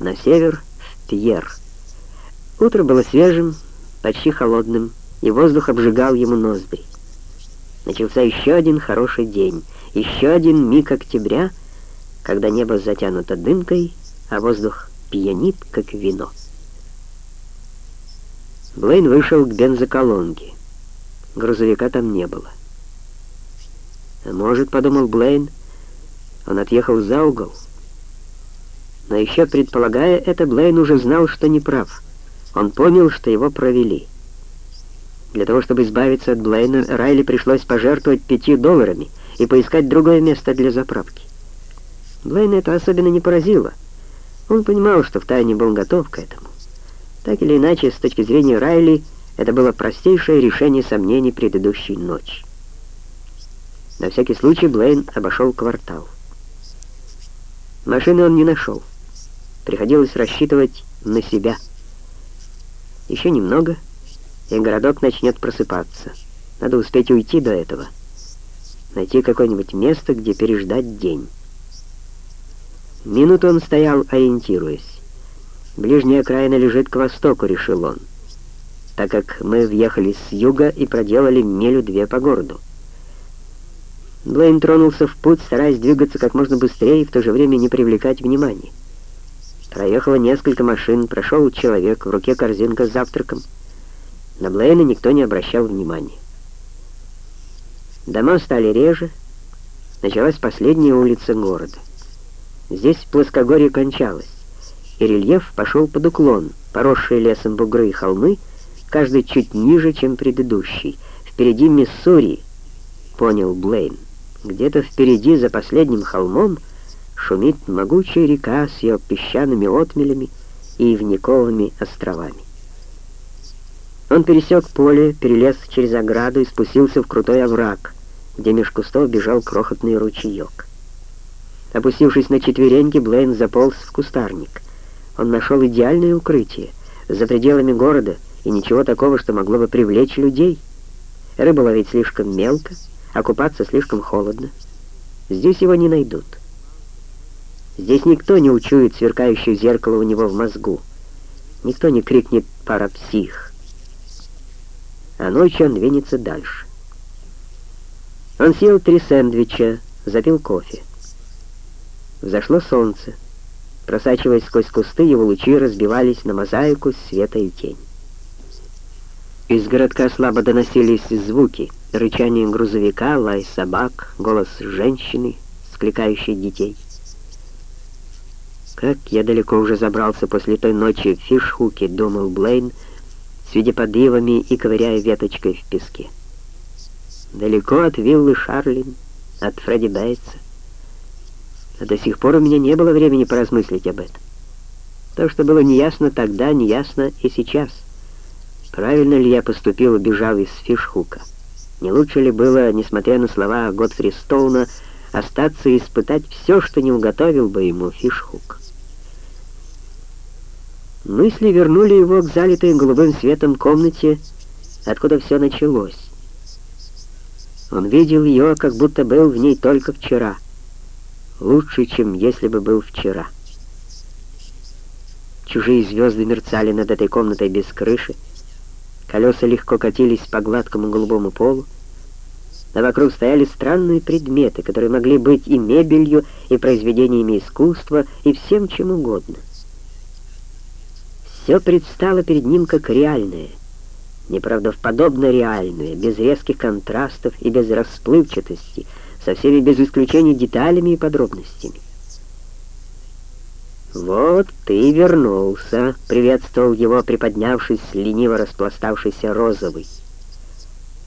на север, в Пьер. Утро было свежим, почти холодным, и воздух обжигал ему ноздри. Начался еще один хороший день, еще один миг октября, когда небо затянуто дымкой, а воздух пьянит, как вино. Блейн вышел к бензоколонке. Грузовика там не было. А может, подумал Блейн, он отъехал за угол. Но еще предполагая это, Блейн уже знал, что не прав. Он понял, что его провели. Для того, чтобы избавиться от Блейна, Райли пришлось пожертвовать пятью долларами и поискать другое место для заправки. Блейна это особенно не поразило. Он понимал, что втайне был готов к этому. Так или иначе, с точки зрения Райли, это было простейшее решение сомнений предыдущей ночи. На всякий случай Блейн обошел квартал. Машины он не нашел. Приходилось рассчитывать на себя. Еще немного, и городок начнет просыпаться. Надо успеть уйти до этого. Найти какое-нибудь место, где переждать день. Минуту он стоял, ориентируясь. Ближняя окраина лежит к востоку, решил он, так как мы въехали с юга и проделали милю-две по городу. Блейн тронулся в путь, стараясь двигаться как можно быстрее и в то же время не привлекать внимания. Проехало несколько машин, прошел человек, в руке корзинка с завтраком. На Блейна никто не обращал внимания. Дома стали реже, началась последняя улица города. Здесь плоскогорье кончалось, и рельеф пошел под уклон, поросшие лесом бугры и холмы, каждый чуть ниже, чем предыдущий. Впереди Миссури, понял Блейн. Где-то впереди, за последним холмом, шумит могучая река с ее песчаными отмелями и ивниковыми островами. Он пересек поле, перелез через ограду и спустился в крутой овраг, где меж кустов бежал крохотный ручеек. Опустившись на четвереньки, Блейн заполз в кустарник. Он нашел идеальное укрытие, за пределами города, и ничего такого, что могло бы привлечь людей. Рыба ловить слишком мелко, а купаться слишком холодно. Здесь его не найдут. Здесь никто не учует сверкающее зеркало у него в мозгу. Никто не крикнет «парапсих». А ночью он двинется дальше. Он съел три сэндвича, запил кофе. Взошло солнце. Просачиваясь сквозь кусты, его лучи разбивались на мозаику света и тень. Из городка слабо доносились звуки, рычание грузовика, лай собак, голос женщины, скликающей детей. «Как я далеко уже забрался после той ночи в Фишхуке», — думал Блейн, сидя под ивами и ковыряя веточкой в песке. «Далеко от виллы Шарлин, от Фредди Бейтса. А до сих пор у меня не было времени поразмыслить об этом. То, что было неясно тогда, неясно и сейчас. Правильно ли я поступил, убежав из Фишхука? Не лучше ли было, несмотря на слова Готфри Стоуна, остаться и испытать все, что не уготовил бы ему Фишхук? Мысли вернули его к залитой голубым светом комнате, откуда все началось. Он видел ее, как будто был в ней только вчера. Лучше, чем если бы был вчера. Чужие звезды мерцали над этой комнатой без крыши, колеса легко катились по гладкому голубому полу, а вокруг стояли странные предметы, которые могли быть и мебелью, и произведениями искусства, и всем чем угодно. Все предстало перед ним как реальное, неправдоподобно реальную, без резких контрастов и без расплывчатости, со всеми без исключения деталями и подробностями. «Вот ты вернулся», — приветствовал его, приподнявшись, лениво распластавшийся розовый.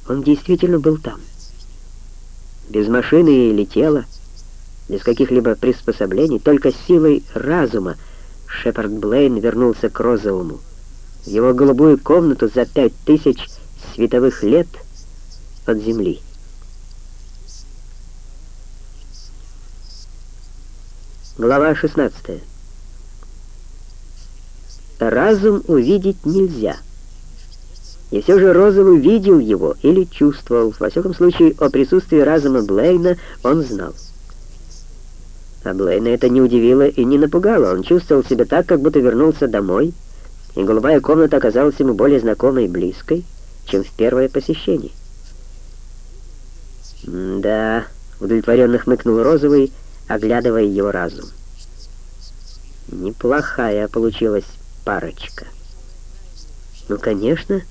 Он действительно был там. Без машины или тела, без каких-либо приспособлений, только силой разума Шепард Блейн вернулся к розовому, в его голубую комнату за пять тысяч световых лет от Земли. Глава 16 разум увидеть нельзя. И все же Розовый видел его или чувствовал. Во всяком случае, о присутствии разума Блейна он знал. А это не удивило и не напугало. Он чувствовал себя так, как будто вернулся домой, и голубая комната оказалась ему более знакомой и близкой, чем в первое посещение. «Да», — удовлетворенно хмыкнул Розовый, оглядывая его разум. «Неплохая получилась парочка. Ну, конечно,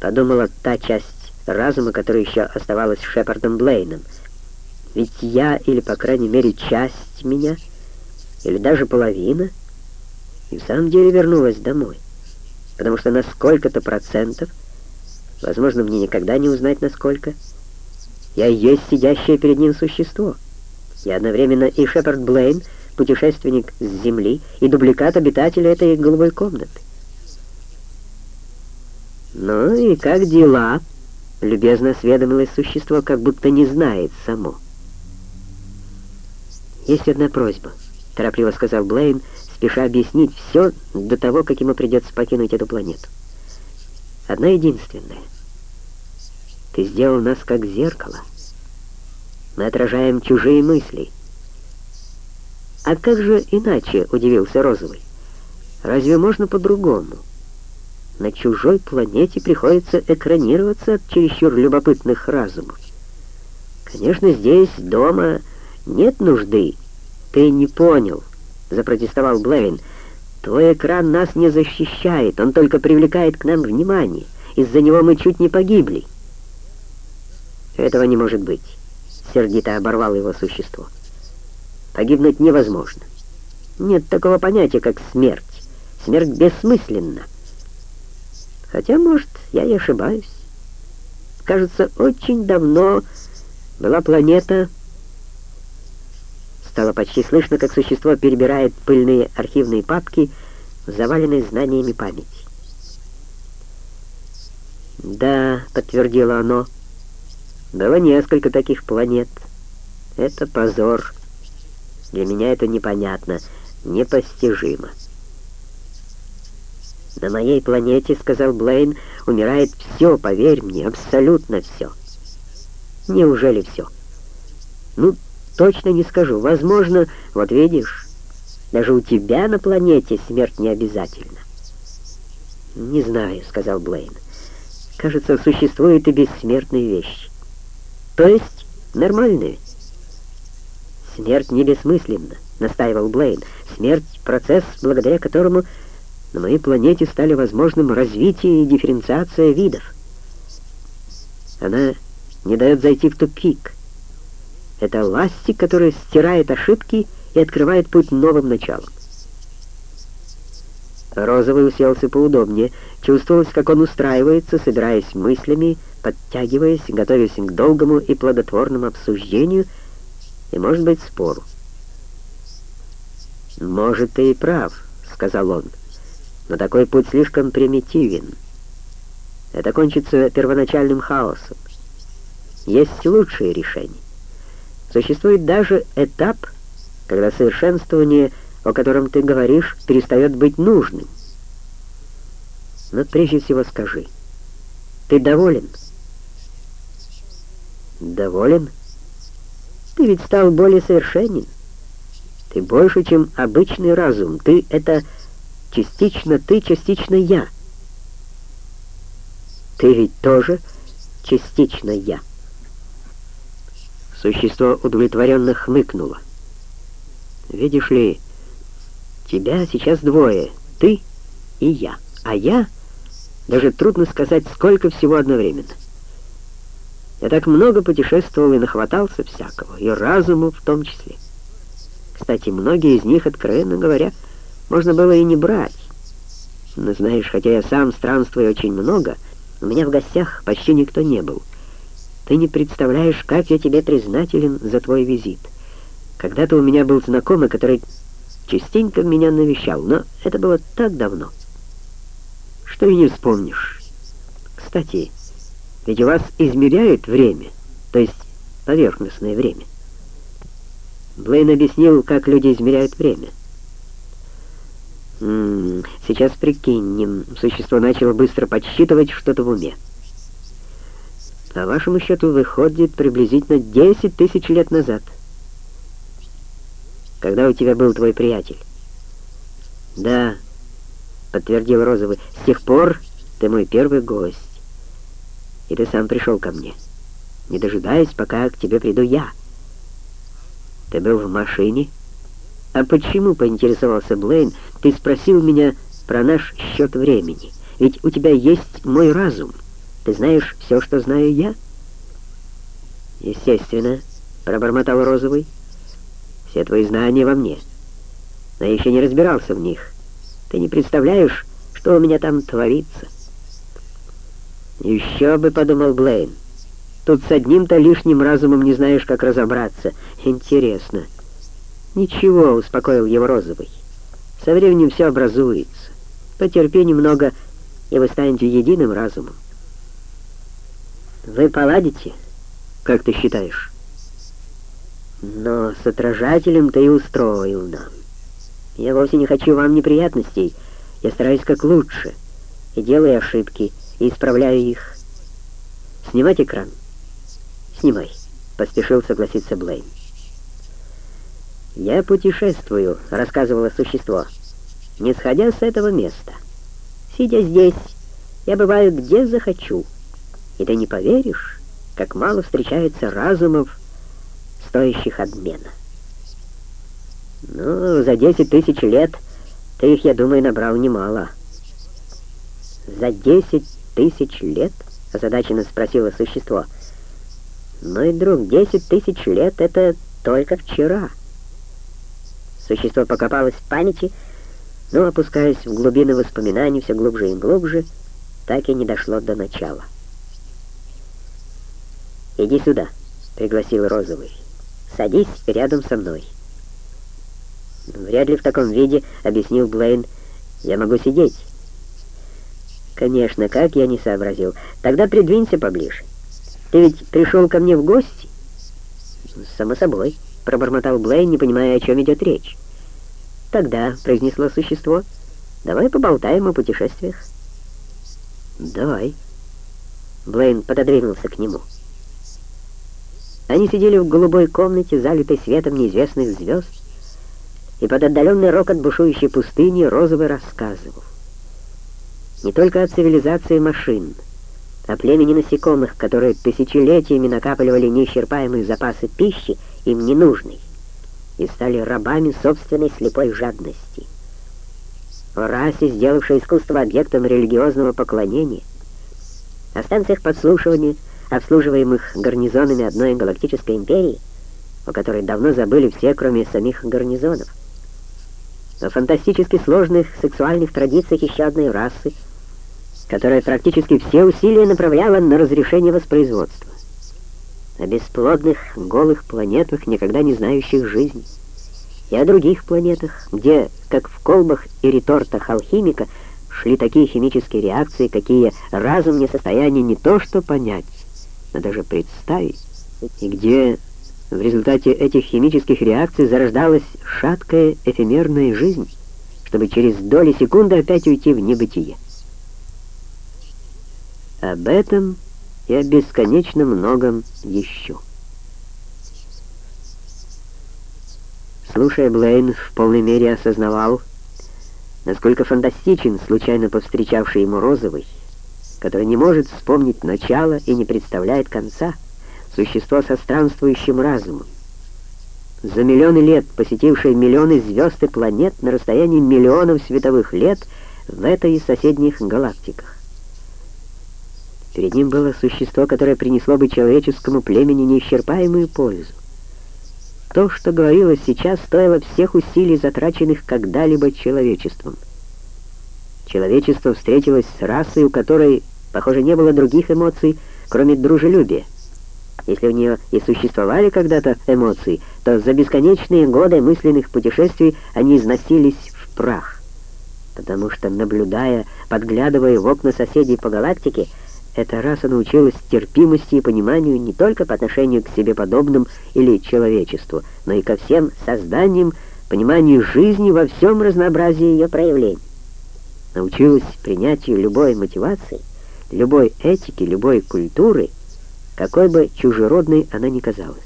подумала та часть разума, которая еще оставалась Шепардом Блейном. Ведь я, или, по крайней мере, часть меня, или даже половина, и в самом деле вернулась домой. Потому что на сколько-то процентов, возможно, мне никогда не узнать на сколько, я есть сидящее перед ним существо. Я одновременно и Шепард Блейн, путешественник с Земли и дубликат обитателя этой голубой комнаты. «Ну и как дела?» — любезно осведомилось существо, как будто не знает само. «Есть одна просьба», — торопливо сказал Блейн, спеша объяснить все до того, как ему придется покинуть эту планету. «Одна единственная. Ты сделал нас как зеркало. Мы отражаем чужие мысли». «А как же иначе?» — удивился Розовый. «Разве можно по-другому? На чужой планете приходится экранироваться от чересчур любопытных разумов. Конечно, здесь, дома, нет нужды. Ты не понял», — запротестовал Блейн. «Твой экран нас не защищает, он только привлекает к нам внимание. Из-за него мы чуть не погибли». «Этого не может быть», — сердито оборвал его существо. Погибнуть невозможно. Нет такого понятия, как смерть. Смерть бессмысленна. Хотя, может, я и ошибаюсь. Кажется, очень давно была планета... Стало почти слышно, как существо перебирает пыльные архивные папки, заваленные знаниями памяти. «Да», — подтвердило оно, — «было несколько таких планет. Это позор». Для меня это непонятно, непостижимо. «На моей планете, — сказал Блейн, — умирает все, поверь мне, абсолютно все». «Неужели все?» «Ну, точно не скажу. Возможно, вот видишь, даже у тебя на планете смерть не обязательно». «Не знаю», — сказал Блейн. «Кажется, существуют и бессмертные вещи. То есть нормальные». «Смерть не бессмысленна», — настаивал Блейн. «Смерть — процесс, благодаря которому на моей планете стали возможным развитие и дифференциация видов. Она не дает зайти в тупик. Это ластик, который стирает ошибки и открывает путь новым началам. Розовый уселся поудобнее, чувствовалось, как он устраивается, собираясь мыслями, подтягиваясь, готовясь к долгому и плодотворному обсуждению — и, может быть, спору. «Может, ты и прав», — сказал он, — «но такой путь слишком примитивен. Это кончится первоначальным хаосом. Есть лучшие решения. Существует даже этап, когда совершенствование, о котором ты говоришь, перестает быть нужным. Но прежде всего скажи, ты доволен?» «Доволен?» Ты ведь стал более совершенен. Ты больше, чем обычный разум. Ты — это частично ты, частично я. Ты ведь тоже частично я. Существо удовлетворенно хмыкнуло. Видишь ли, тебя сейчас двое, ты и я, а я Даже трудно сказать, сколько всего одновременно. Я так много путешествовал и нахватался всякого, и разуму в том числе. Кстати, многие из них, откровенно говоря, можно было и не брать. Но знаешь, хотя я сам странствую очень много, у меня в гостях почти никто не был. Ты не представляешь, как я тебе признателен за твой визит. Когда-то у меня был знакомый, который частенько меня навещал, но это было так давно, что и не вспомнишь. Кстати, ведь у вас измеряют время, то есть поверхностное время. Блейн объяснил, как люди измеряют время. М -м, сейчас прикинем. Существо начало быстро подсчитывать что-то в уме. По вашему счету выходит приблизительно 10 тысяч лет назад. Когда у тебя был твой приятель? Да, подтвердил Розовый. С тех пор ты мой первый гость. И ты сам пришел ко мне, не дожидаясь, пока к тебе приду я. Ты был в машине? А почему, поинтересовался Блейн, ты спросил меня про наш счет времени? Ведь у тебя есть мой разум. Ты знаешь все, что знаю я? Естественно, пробормотал Розовый. Все твои знания во мне. Но я еще не разбирался в них. Ты не представляешь, что у меня там творится. Еще бы, подумал Блейн. Тут с одним-то лишним разумом не знаешь, как разобраться. Интересно. Ничего, успокоил его Розовый. Со временем все образуется. Потерпи немного, и вы станете единым разумом. Вы поладите, как ты считаешь? Но с отражателем ты и устроил нам. Я вовсе не хочу вам неприятностей. Я стараюсь как лучше. И делаю ошибки, и исправляю их. Снимать экран. «Снимай», — поспешил согласиться Блейн. «Я путешествую», — рассказывало существо, не сходя с этого места. «Сидя здесь, я бываю где захочу, и ты не поверишь, как мало встречается разумов, стоящих обмена. Ну, за десять тысяч лет ты их, я думаю, набрал немало». «За десять тысяч лет?» — озадаченно спросило существо — Мой друг, десять тысяч лет — это только вчера. Существо покопалось в памяти, но, опускаясь в глубины воспоминаний все глубже и глубже, так и не дошло до начала. «Иди сюда», — пригласил Розовый. «Садись рядом со мной». «Вряд ли в таком виде», — объяснил Блейн, — «я могу сидеть». «Конечно, как я не сообразил. Тогда придвинься поближе». Ты ведь пришел ко мне в гости?» «Само собой», — пробормотал Блейн, не понимая, о чем идет речь. «Тогда», — произнесло существо, — «давай поболтаем о путешествиях». «Давай». Блейн пододвинулся к нему. Они сидели в голубой комнате, залитой светом неизвестных звезд, и под отдаленный рокот бушующей пустыни Розовый рассказывал. Не только о цивилизации машин — о племени насекомых, которые тысячелетиями накапливали неисчерпаемые запасы пищи, им ненужной, и стали рабами собственной слепой жадности. О расе, сделавшей искусство объектом религиозного поклонения, о станциях подслушивания, обслуживаемых гарнизонами одной галактической империи, о которой давно забыли все, кроме самих гарнизонов, о фантастически сложных сексуальных традициях еще одной расы, которая практически все усилия направляла на разрешение воспроизводства. О бесплодных, голых планетах, никогда не знающих жизни. И о других планетах, где, как в колбах и ретортах алхимика, шли такие химические реакции, какие разум не в состоянии не то что понять, но даже представить, и где в результате этих химических реакций зарождалась шаткая эфемерная жизнь, чтобы через доли секунды опять уйти в небытие. Об этом и о бесконечно многом еще. Слушая, Блейн в полной мере осознавал, насколько фантастичен случайно повстречавший ему Розовый, который не может вспомнить начала и не представляет конца, существо со странствующим разумом. За миллионы лет посетившее миллионы звезд и планет на расстоянии миллионов световых лет в этой и соседних галактиках. Перед ним было существо, которое принесло бы человеческому племени неисчерпаемую пользу. То, что говорилось сейчас, стоило всех усилий, затраченных когда-либо человечеством. Человечество встретилось с расой, у которой, похоже, не было других эмоций, кроме дружелюбия. Если у нее и существовали когда-то эмоции, то за бесконечные годы мысленных путешествий они износились в прах. Потому что, наблюдая, подглядывая в окна соседей по галактике, эта раса научилась терпимости и пониманию не только по отношению к себе подобным или человечеству, но и ко всем созданиям, пониманию жизни во всем разнообразии ее проявлений. Научилась принятию любой мотивации, любой этики, любой культуры, какой бы чужеродной она ни казалась.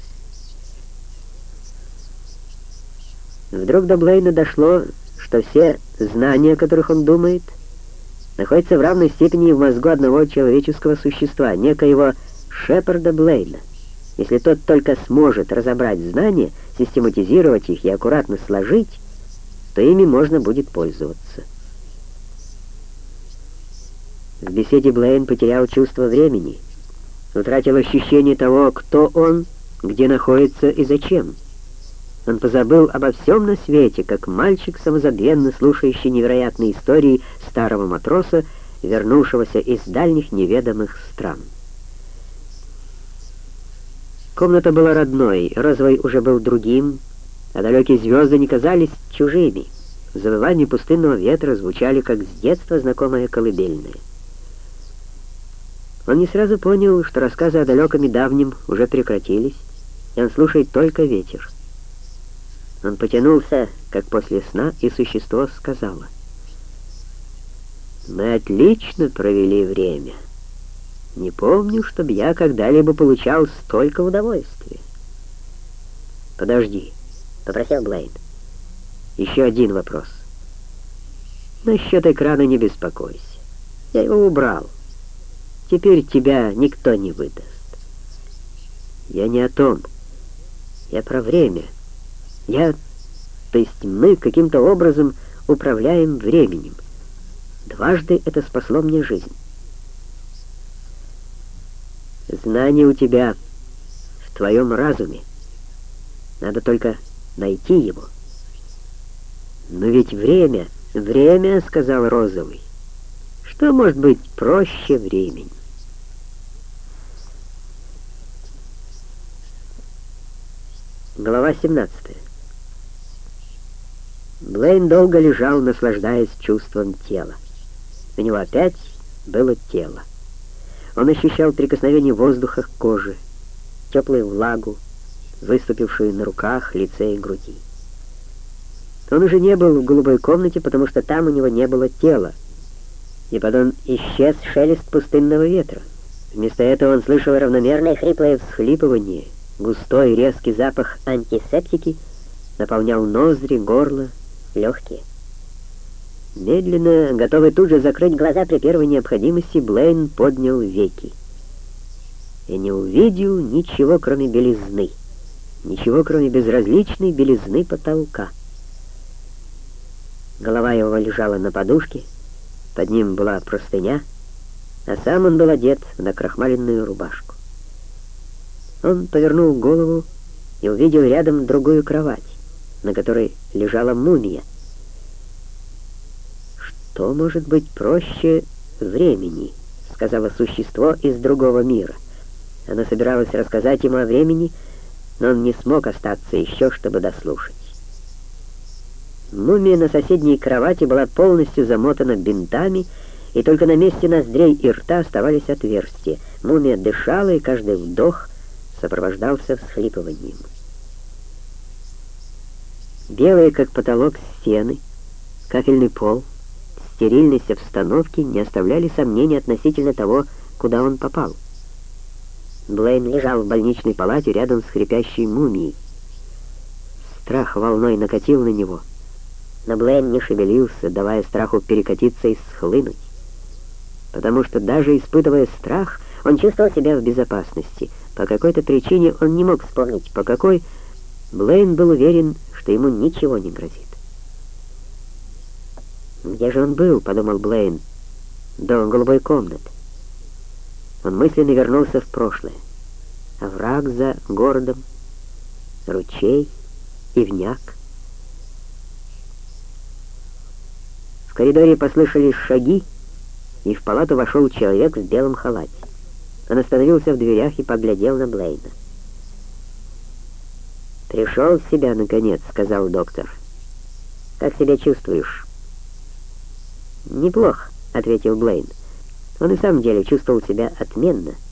Вдруг до Блейна дошло, что все знания, о которых он думает — находится в равной степени в мозгу одного человеческого существа, некоего Шепарда Блейна. Если тот только сможет разобрать знания, систематизировать их и аккуратно сложить, то ими можно будет пользоваться. В беседе Блейн потерял чувство времени, утратил ощущение того, кто он, где находится и зачем. Он позабыл обо всем на свете, как мальчик, самозабвенно слушающий невероятные истории старого матроса, вернувшегося из дальних неведомых стран. Комната была родной, розовый уже был другим, а далекие звезды не казались чужими. Завывания пустынного ветра звучали, как с детства знакомое колыбельное. Он не сразу понял, что рассказы о далеком и давнем уже прекратились, и он слушает только ветер. Он потянулся, как после сна, и существо сказало. «Мы отлично провели время. Не помню, чтобы я когда-либо получал столько удовольствия». «Подожди», — попросил Блейн. «Еще один вопрос. Насчет экрана не беспокойся. Я его убрал. Теперь тебя никто не выдаст. Я не о том. Я про время». Я, то есть мы, каким-то образом управляем временем. Дважды это спасло мне жизнь. Знание у тебя в твоем разуме. Надо только найти его. Но ведь время, время, сказал Розовый. Что может быть проще времени? Глава 17. Блейн долго лежал, наслаждаясь чувством тела. У него опять было тело. Он ощущал прикосновение воздуха к коже, теплую влагу, выступившую на руках, лице и груди. Он уже не был в голубой комнате, потому что там у него не было тела, и потом исчез шелест пустынного ветра. Вместо этого он слышал равномерное хриплое всхлипывание, густой резкий запах антисептики наполнял ноздри, горло, легкие. Медленно, готовый тут же закрыть глаза при первой необходимости, Блейн поднял веки. И не увидел ничего, кроме белизны. Ничего, кроме безразличной белизны потолка. Голова его лежала на подушке, под ним была простыня, а сам он был одет в накрахмаленную рубашку. Он повернул голову и увидел рядом другую кровать на которой лежала мумия. «Что может быть проще времени?» — сказала существо из другого мира. Она собиралась рассказать ему о времени, но он не смог остаться еще, чтобы дослушать. Мумия на соседней кровати была полностью замотана бинтами, и только на месте ноздрей и рта оставались отверстия. Мумия дышала, и каждый вдох сопровождался всхлипыванием. Белые, как потолок, стены, кафельный пол, стерильность обстановки не оставляли сомнений относительно того, куда он попал. Блейн лежал в больничной палате рядом с хрипящей мумией. Страх волной накатил на него, но Блейн не шевелился, давая страху перекатиться и схлынуть. Потому что даже испытывая страх, он чувствовал себя в безопасности. По какой-то причине он не мог вспомнить, по какой Блейн был уверен, что ему ничего не грозит. «Где же он был?» — подумал Блейн. «До голубой комнаты». Он мысленно вернулся в прошлое. Овраг за городом, ручей, ивняк. В коридоре послышались шаги, и в палату вошел человек в белом халате. Он остановился в дверях и поглядел на Блейна. «Пришел в себя, наконец», — сказал доктор. «Как себя чувствуешь?» «Неплохо», — ответил Блейн. Он и в самом деле чувствовал себя отменно —